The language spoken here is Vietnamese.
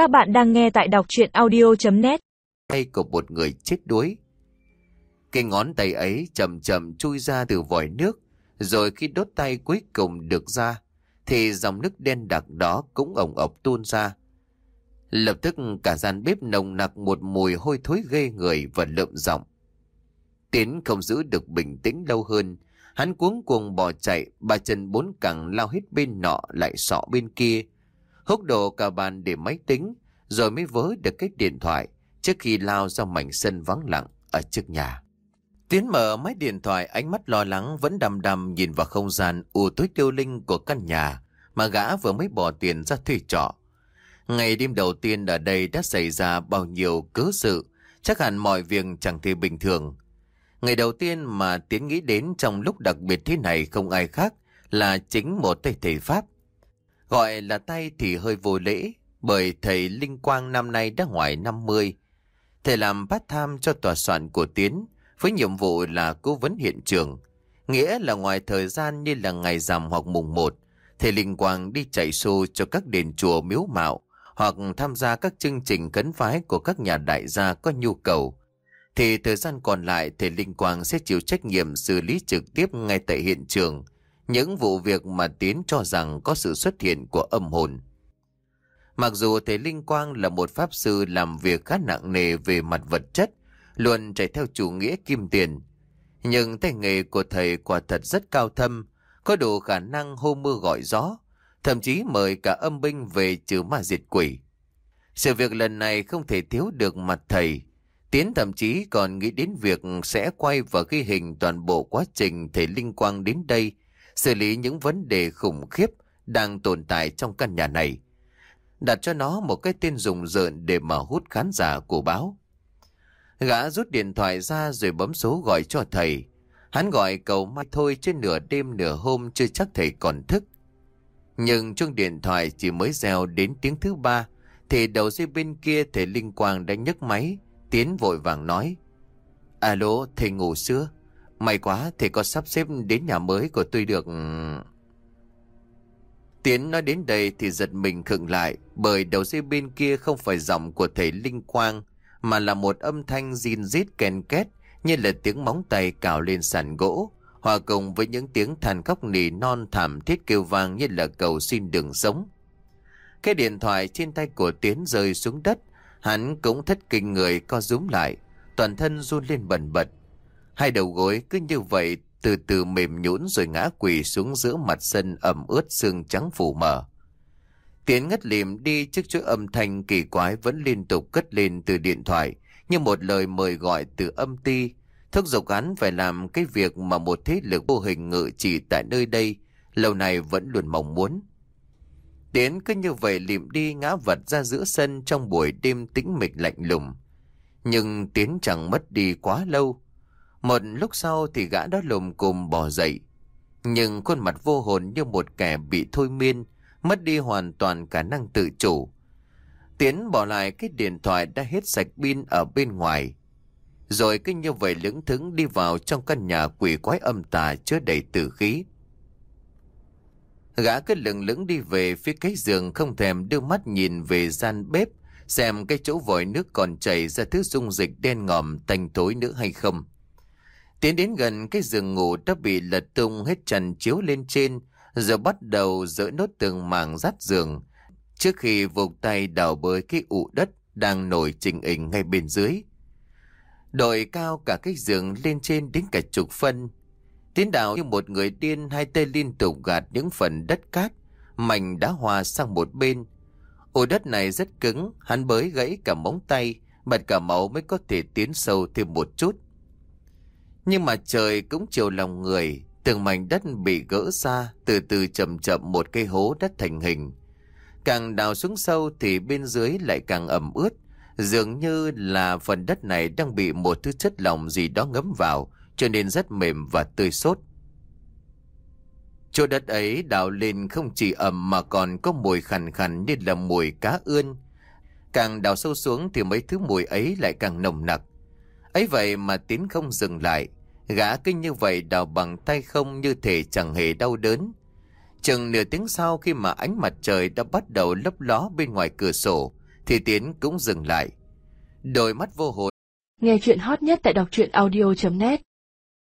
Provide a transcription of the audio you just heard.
Các bạn đang nghe tại đọc chuyện audio.net Tay của một người chết đuối. Cái ngón tay ấy chậm chậm chui ra từ vòi nước, rồi khi đốt tay cuối cùng được ra, thì dòng nước đen đặc đó cũng ổng ọc tuôn ra. Lập tức cả gian bếp nồng nặc một mùi hôi thối ghê người và lợm giọng. Tiến không giữ được bình tĩnh lâu hơn, hắn cuống cuồng bỏ chạy, ba chân bốn cẳng lao hết bên nọ lại sọ bên kia. Húc đổ cả bàn để máy tính, rồi mới vớ được cái điện thoại trước khi lao ra mảnh sân vắng lặng ở trước nhà. Tiến mở máy điện thoại ánh mắt lo lắng vẫn đầm đầm nhìn vào không gian u tối tiêu linh của căn nhà mà gã vừa mới bỏ tiền ra thuê trọ. Ngày đêm đầu tiên ở đây đã xảy ra bao nhiêu cớ sự, chắc hẳn mọi việc chẳng thể bình thường. Ngày đầu tiên mà Tiến nghĩ đến trong lúc đặc biệt thế này không ai khác là chính một tay thầy Pháp. Gọi là tay thì hơi vô lễ, bởi thầy Linh Quang năm nay đã ngoài 50. Thầy làm part time cho tòa soạn của Tiến, với nhiệm vụ là cố vấn hiện trường. Nghĩa là ngoài thời gian như là ngày rằm hoặc mùng 1, thầy Linh Quang đi chạy xô cho các đền chùa miếu mạo, hoặc tham gia các chương trình cấn phái của các nhà đại gia có nhu cầu. Thì thời gian còn lại thầy Linh Quang sẽ chịu trách nhiệm xử lý trực tiếp ngay tại hiện trường, những vụ việc mà Tiến cho rằng có sự xuất hiện của âm hồn. Mặc dù thầy Linh Quang là một pháp sư làm việc khá nặng nề về mặt vật chất, luôn chạy theo chủ nghĩa kim tiền, nhưng tay nghề của thầy quả thật rất cao thâm, có đủ khả năng hô mưa gọi gió, thậm chí mời cả âm binh về trừ ma diệt quỷ. Sự việc lần này không thể thiếu được mặt thầy, Tiến thậm chí còn nghĩ đến việc sẽ quay và ghi hình toàn bộ quá trình thầy Linh Quang đến đây, xử lý những vấn đề khủng khiếp đang tồn tại trong căn nhà này. Đặt cho nó một cái tên rùng rợn để mà hút khán giả của báo. Gã rút điện thoại ra rồi bấm số gọi cho thầy. Hắn gọi cầu mai thôi trên nửa đêm nửa hôm chưa chắc thầy còn thức. Nhưng chuông điện thoại chỉ mới reo đến tiếng thứ ba, thì đầu dây bên kia thầy Linh Quang đã nhấc máy, Tiến vội vàng nói. Alo, thầy ngủ xưa. May quá, thì có sắp xếp đến nhà mới của tôi được... Tiến nói đến đây thì giật mình khựng lại bởi đầu dây bên kia không phải giọng của thầy Linh Quang mà là một âm thanh zin rít kèn két như là tiếng móng tay cào lên sàn gỗ hòa cùng với những tiếng than khóc nỉ non thảm thiết kêu vang như là cầu xin đường sống. Cái điện thoại trên tay của Tiến rơi xuống đất Hắn cũng thất kinh người co rúm lại, toàn thân run lên bần bật. Hai đầu gối cứ như vậy từ từ mềm nhũn rồi ngã quỳ xuống giữa mặt sân ẩm ướt xương trắng phủ mờ. Tiến ngất liềm đi trước chuỗi âm thanh kỳ quái vẫn liên tục cất lên từ điện thoại như một lời mời gọi từ âm ti, Thức dục hắn phải làm cái việc mà một thế lực vô hình ngự chỉ tại nơi đây lâu nay vẫn luôn mong muốn. Tiến cứ như vậy liệm đi ngã vật ra giữa sân trong buổi đêm tĩnh mịch lạnh lùng. Nhưng Tiến chẳng mất đi quá lâu. Một lúc sau thì gã đó lùm cùm bò dậy. Nhưng khuôn mặt vô hồn như một kẻ bị thôi miên, mất đi hoàn toàn khả năng tự chủ. Tiến bỏ lại cái điện thoại đã hết sạch pin ở bên ngoài. Rồi cứ như vậy lững thững đi vào trong căn nhà quỷ quái âm tà chứa đầy tử khí. Gã cứ lững lững đi về phía cái giường không thèm đưa mắt nhìn về gian bếp xem cái chỗ vòi nước còn chảy ra thứ dung dịch đen ngòm tanh tối nữa hay không. Tiến đến gần cái giường ngủ đã bị lật tung hết trần chiếu lên trên rồi bắt đầu dỡ nốt tường màng rát giường trước khi vùng tay đào bới cái ụ đất đang nổi trình hình ngay bên dưới. Đội cao cả cái giường lên trên đến cả chục phân Tiến đạo như một người điên hai tay liên tục gạt những phần đất cát, mảnh đá hòa sang một bên. Ổ đất này rất cứng, hắn bới gãy cả móng tay, bật cả máu mới có thể tiến sâu thêm một chút. Nhưng mà trời cũng chiều lòng người, từng mảnh đất bị gỡ ra, từ từ chậm chậm một cây hố đất thành hình. Càng đào xuống sâu thì bên dưới lại càng ẩm ướt, dường như là phần đất này đang bị một thứ chất lỏng gì đó ngấm vào, cho nên rất mềm và tươi sốt. Chỗ đất ấy đào lên không chỉ ẩm mà còn có mùi khằn khằn như là mùi cá ươn. Càng đào sâu xuống thì mấy thứ mùi ấy lại càng nồng nặc ấy vậy mà tiến không dừng lại, gã kinh như vậy đào bằng tay không như thể chẳng hề đau đớn. Chừng nửa tiếng sau khi mà ánh mặt trời đã bắt đầu lấp ló bên ngoài cửa sổ, thì Tiến cũng dừng lại. Đôi mắt vô hồn. Nghe chuyện hot nhất tại đọc truyện audio.net